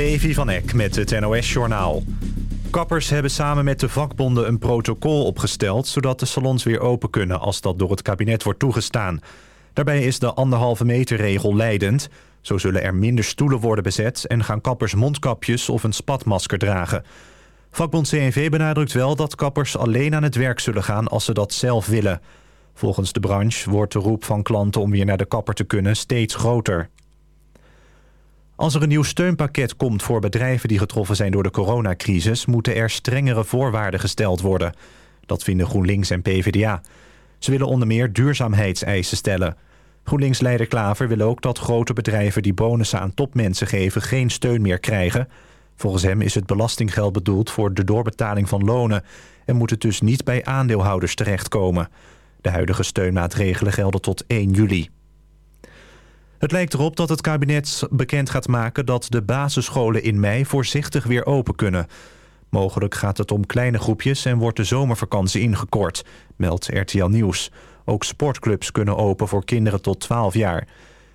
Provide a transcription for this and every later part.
Levi van Eck met het NOS-journaal. Kappers hebben samen met de vakbonden een protocol opgesteld... zodat de salons weer open kunnen als dat door het kabinet wordt toegestaan. Daarbij is de anderhalve meter regel leidend. Zo zullen er minder stoelen worden bezet... en gaan kappers mondkapjes of een spatmasker dragen. Vakbond CNV benadrukt wel dat kappers alleen aan het werk zullen gaan... als ze dat zelf willen. Volgens de branche wordt de roep van klanten om weer naar de kapper te kunnen steeds groter. Als er een nieuw steunpakket komt voor bedrijven die getroffen zijn door de coronacrisis... moeten er strengere voorwaarden gesteld worden. Dat vinden GroenLinks en PvdA. Ze willen onder meer duurzaamheidseisen stellen. GroenLinks-leider Klaver wil ook dat grote bedrijven die bonussen aan topmensen geven... geen steun meer krijgen. Volgens hem is het belastinggeld bedoeld voor de doorbetaling van lonen... en moet het dus niet bij aandeelhouders terechtkomen. De huidige steunmaatregelen gelden tot 1 juli. Het lijkt erop dat het kabinet bekend gaat maken dat de basisscholen in mei voorzichtig weer open kunnen. Mogelijk gaat het om kleine groepjes en wordt de zomervakantie ingekort, meldt RTL Nieuws. Ook sportclubs kunnen open voor kinderen tot 12 jaar.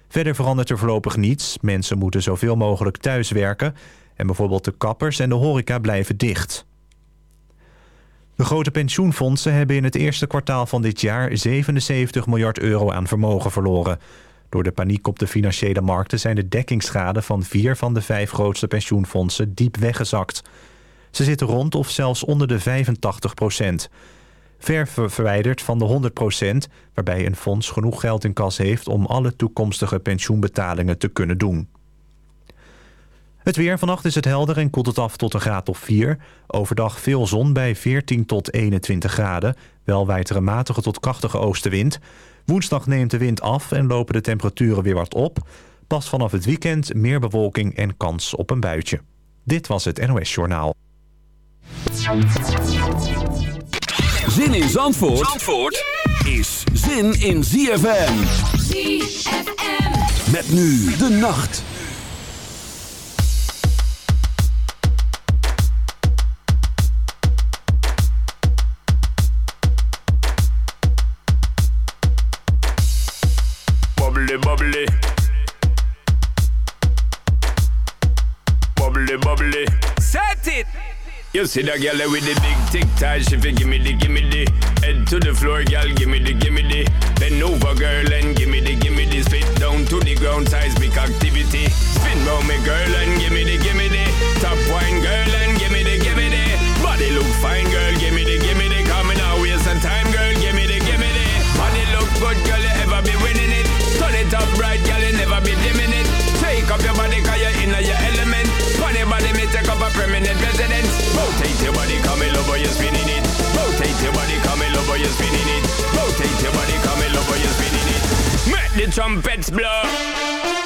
Verder verandert er voorlopig niets. Mensen moeten zoveel mogelijk thuis werken. En bijvoorbeeld de kappers en de horeca blijven dicht. De grote pensioenfondsen hebben in het eerste kwartaal van dit jaar 77 miljard euro aan vermogen verloren. Door de paniek op de financiële markten zijn de dekkingsgraden van vier van de vijf grootste pensioenfondsen diep weggezakt. Ze zitten rond of zelfs onder de 85 procent. Ver verwijderd van de 100 procent, waarbij een fonds genoeg geld in kas heeft om alle toekomstige pensioenbetalingen te kunnen doen. Het weer. Vannacht is het helder en koelt het af tot een graad of 4. Overdag veel zon bij 14 tot 21 graden. Wel waait er een matige tot krachtige oostenwind. Woensdag neemt de wind af en lopen de temperaturen weer wat op. Pas vanaf het weekend meer bewolking en kans op een buitje. Dit was het NOS Journaal. Zin in Zandvoort, Zandvoort is zin in ZFM. ZFM. Met nu de nacht. Bubbly. Bubbly. Set it! You see that girl with the big tic tac, she fi gimme the gimme the Head to the floor, girl, gimme the gimme the Bend over, girl, and gimme the gimme the Spit down to the ground, seismic activity Spin round me, girl, and gimme the gimme the trumpets blow.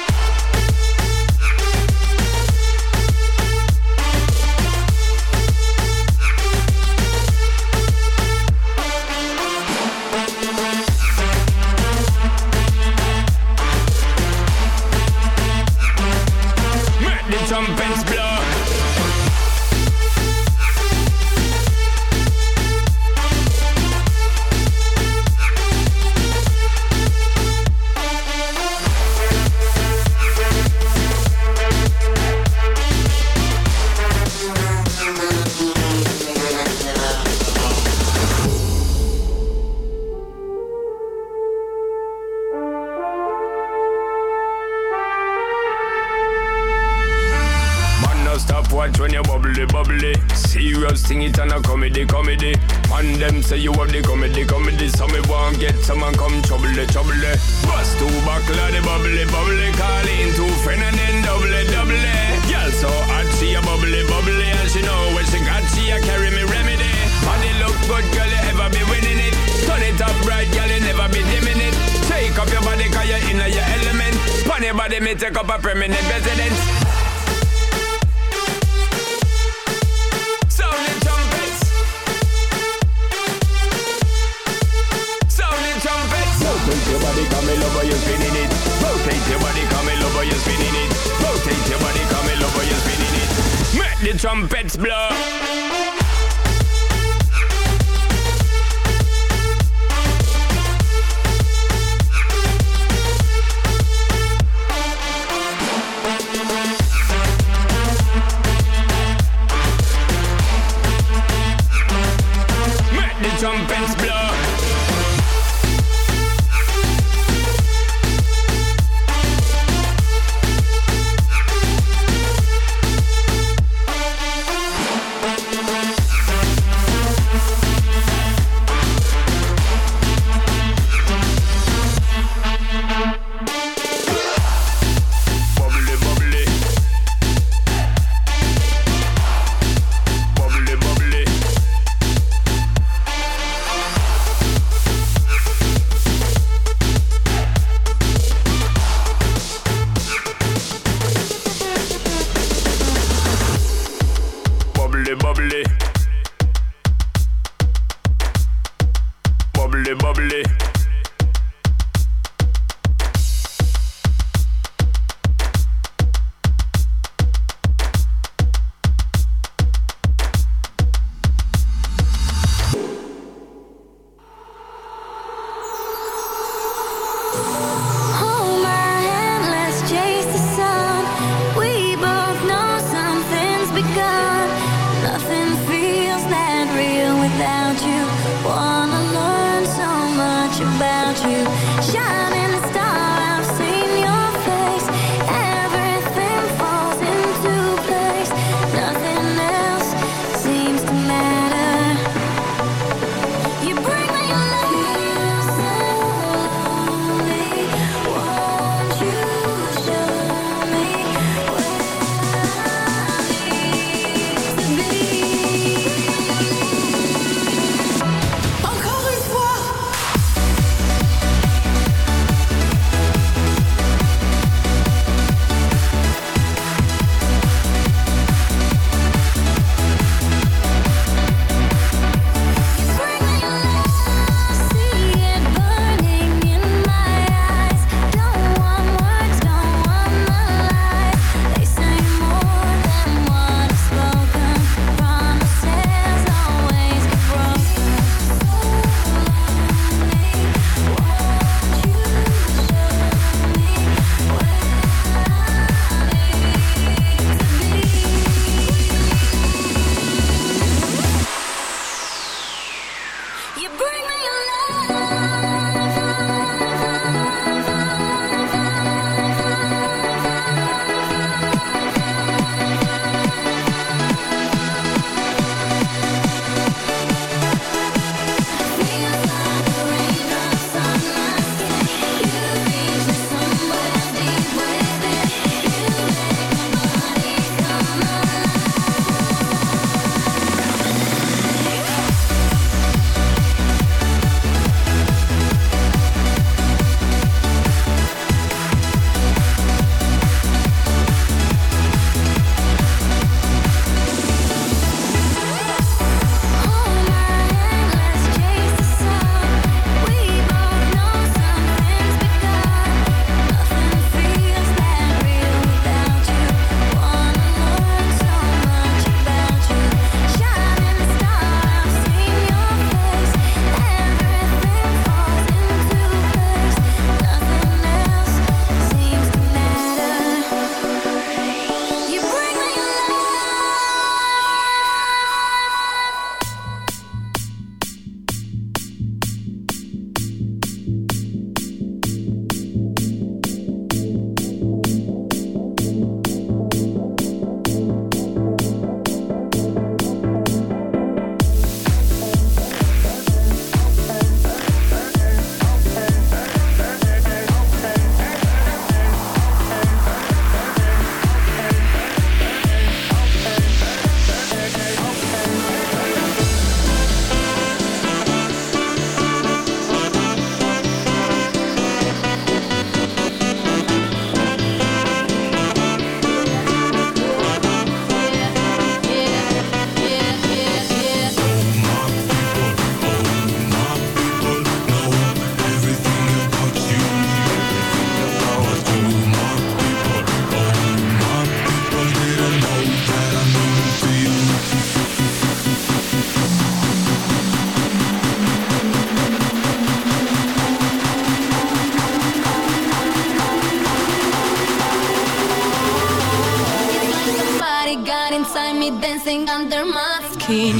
routine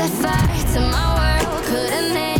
set fire to my world, put an end.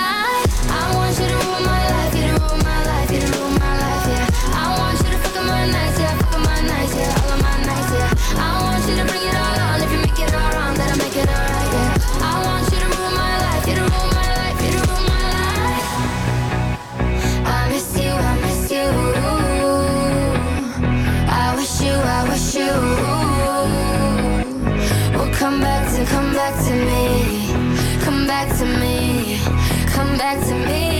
back to me.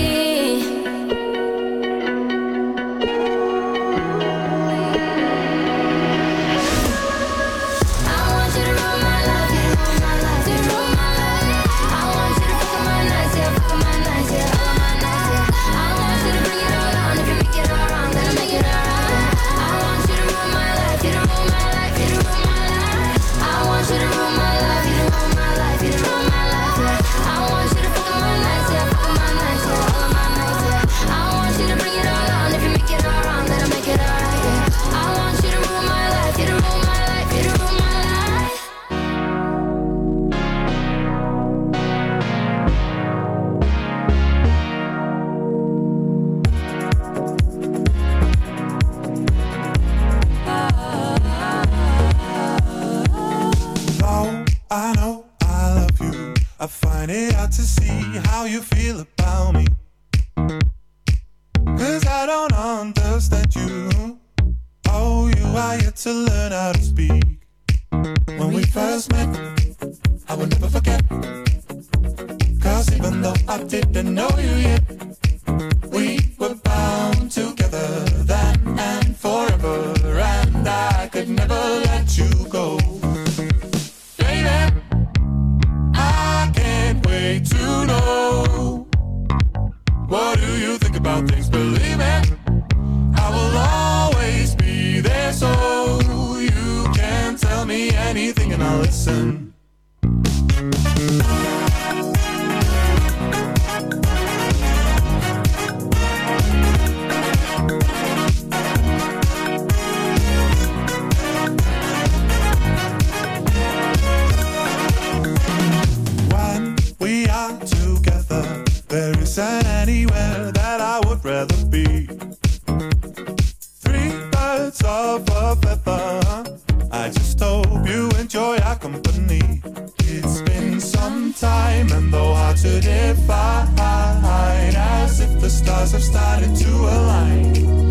would rather be. Three birds of a feather. I just hope you enjoy our company. It's been some time, and though hard to define, as if the stars have started to align.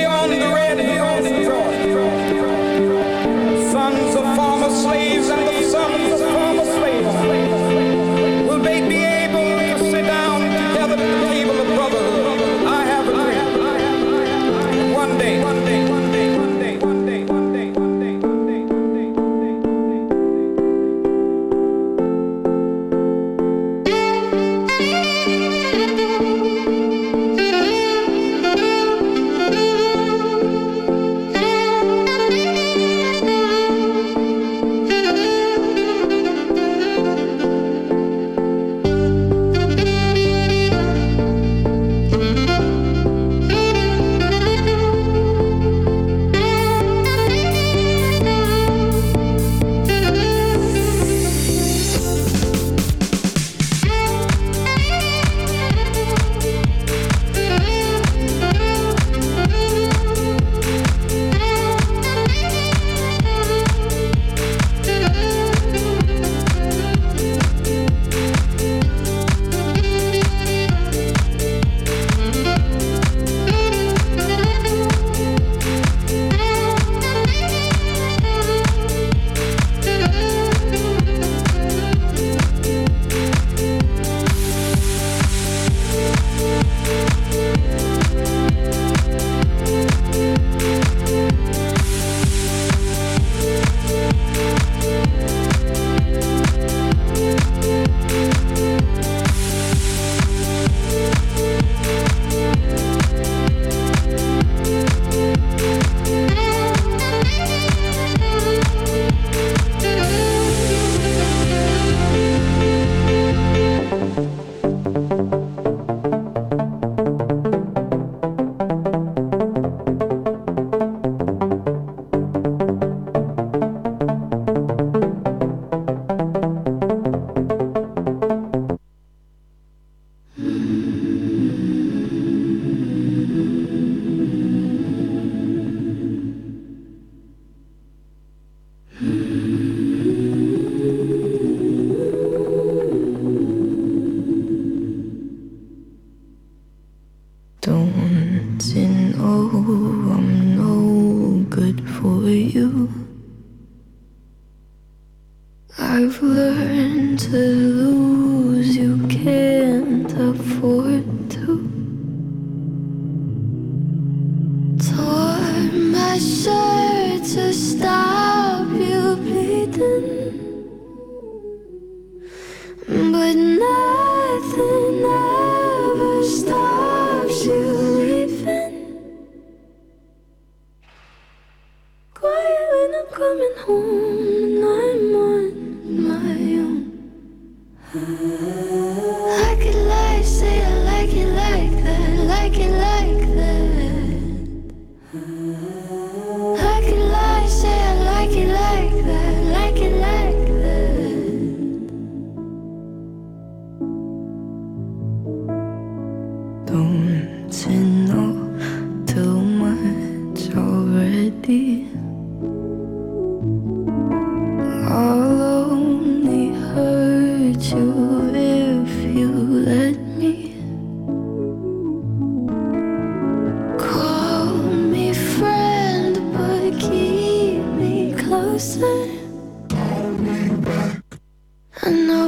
closer. Call me back. I know.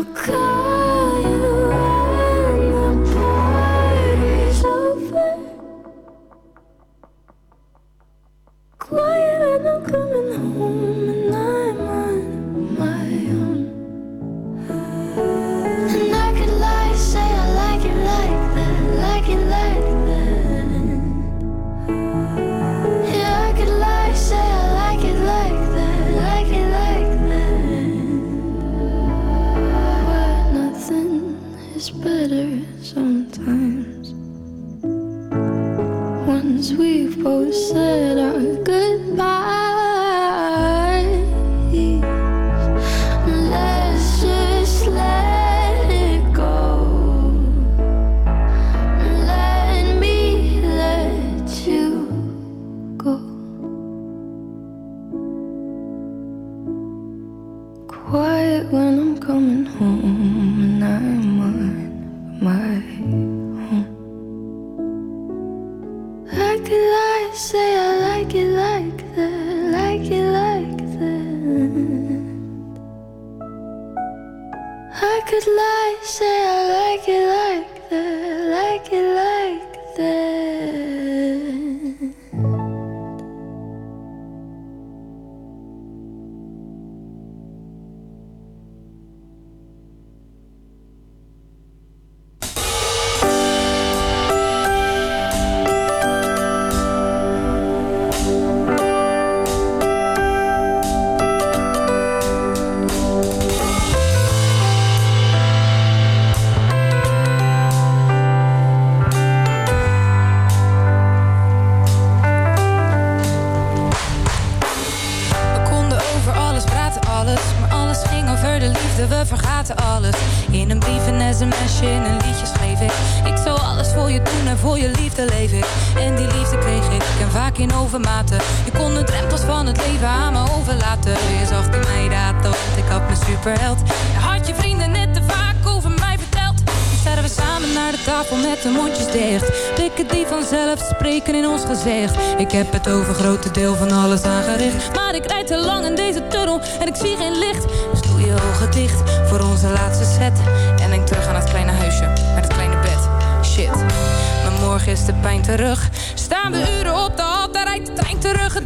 Superheld. Had je vrienden net te vaak over mij verteld. Nu we samen naar de tafel met de mondjes dicht. Blikken die vanzelf spreken in ons gezicht. Ik heb het over grote deel van alles aangericht. Maar ik rijd te lang in deze tunnel en ik zie geen licht. Dus doe je ogen dicht voor onze laatste set. En denk terug aan het kleine huisje met het kleine bed. Shit, maar morgen is de pijn terug. Staan we uren op de hal, daar rijdt de trein terug. Het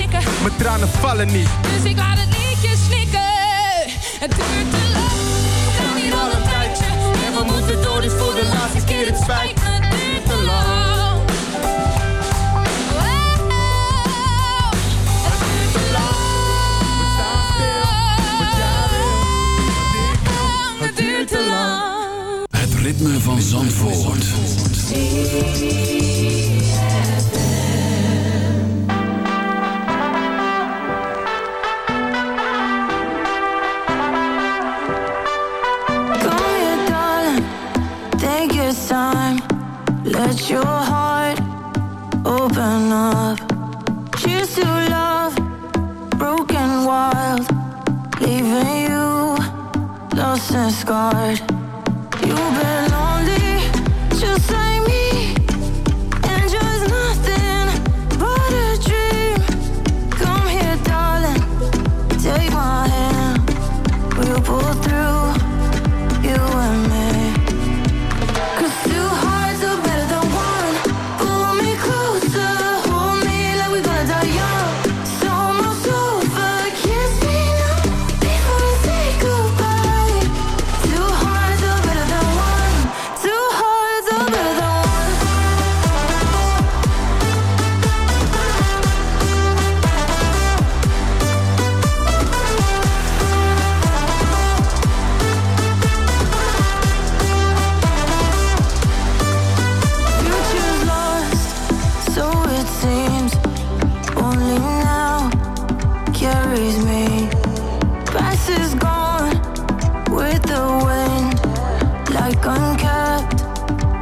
verstikken. mijn tranen vallen niet. Dus ik laat het liedje snikken. Het duurt te lang. We staan hier al een tijdje. En we moeten door, dus voor de laatste keer het spijt me. Het duurt te lang. Wow, het duurt te lang. We staan stil, wat jij wil. Het duurt te lang. Het ritme van Zandvoort. Time. Let your heart open up. Cheers to love, broken wild. Leaving you lost and scarred.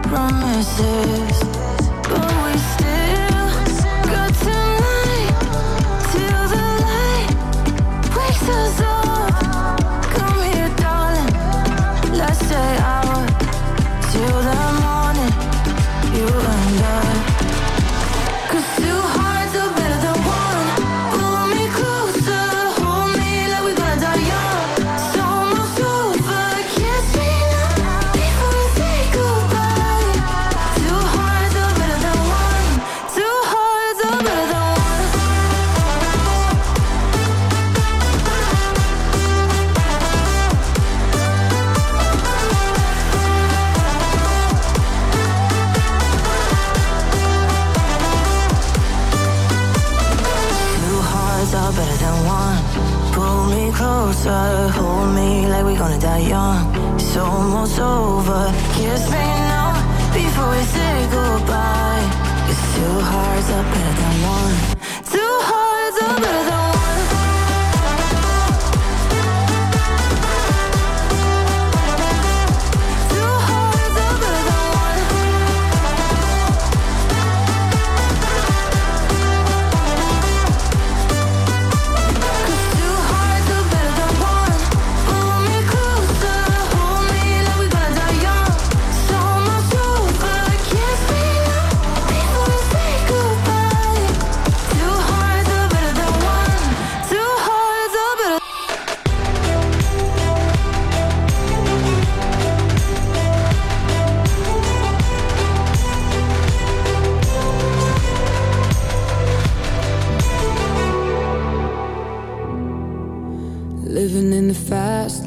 Promises. almost over. Kiss me now before we say goodbye. It's two hearts up.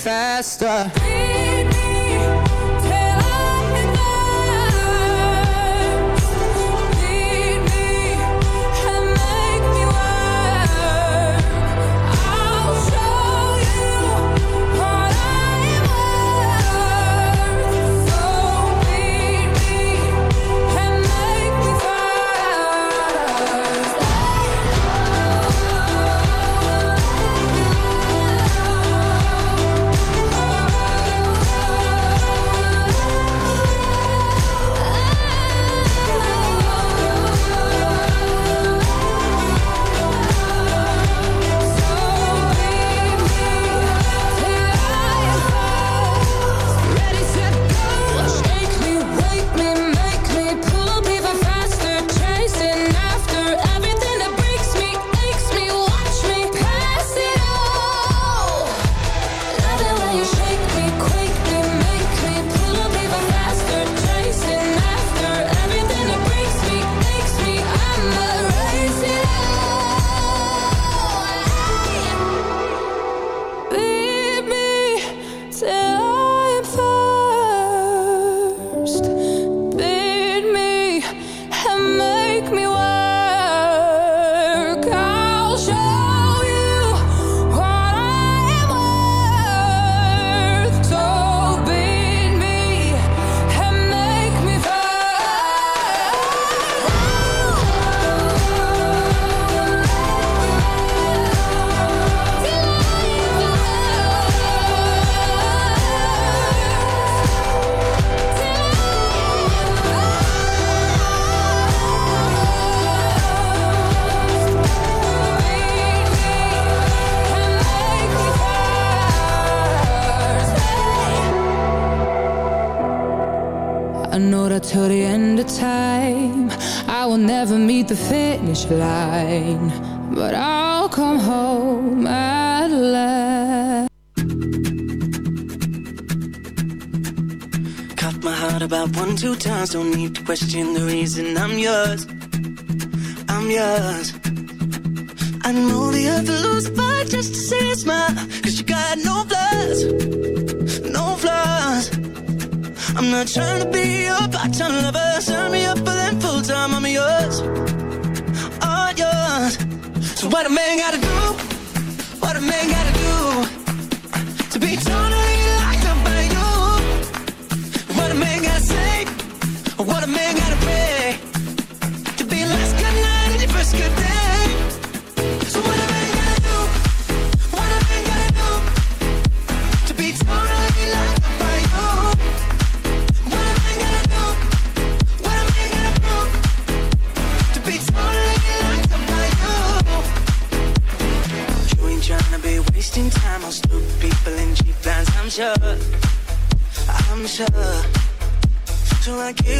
faster. question the reason I'm yours. I'm yours. I know the earth and lose a fight just to see you smile. Cause you got no flaws, no flaws. I'm not trying to be like it.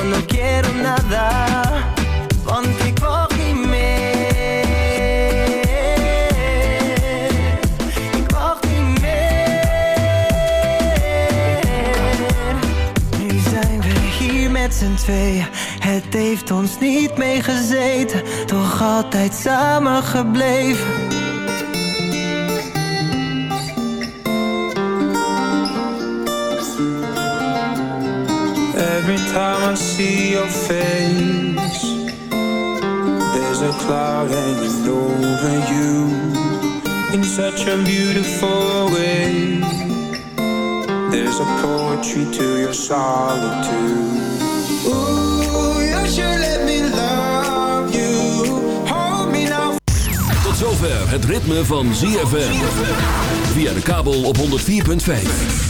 Conmigo, no quiero nada. Want ik wacht niet meer. Ik wacht niet meer. Nu zijn we hier met z'n tweeën. Het heeft ons niet meegezeten, toch altijd samen gebleven. Every time I see your face, there's a cloud hanging over you in such a beautiful way. There's a poetry to your solitude. Ooh, you should let me love you. Hold me now. Tot zover het ritme van ZFM. Via de kabel op 104.5.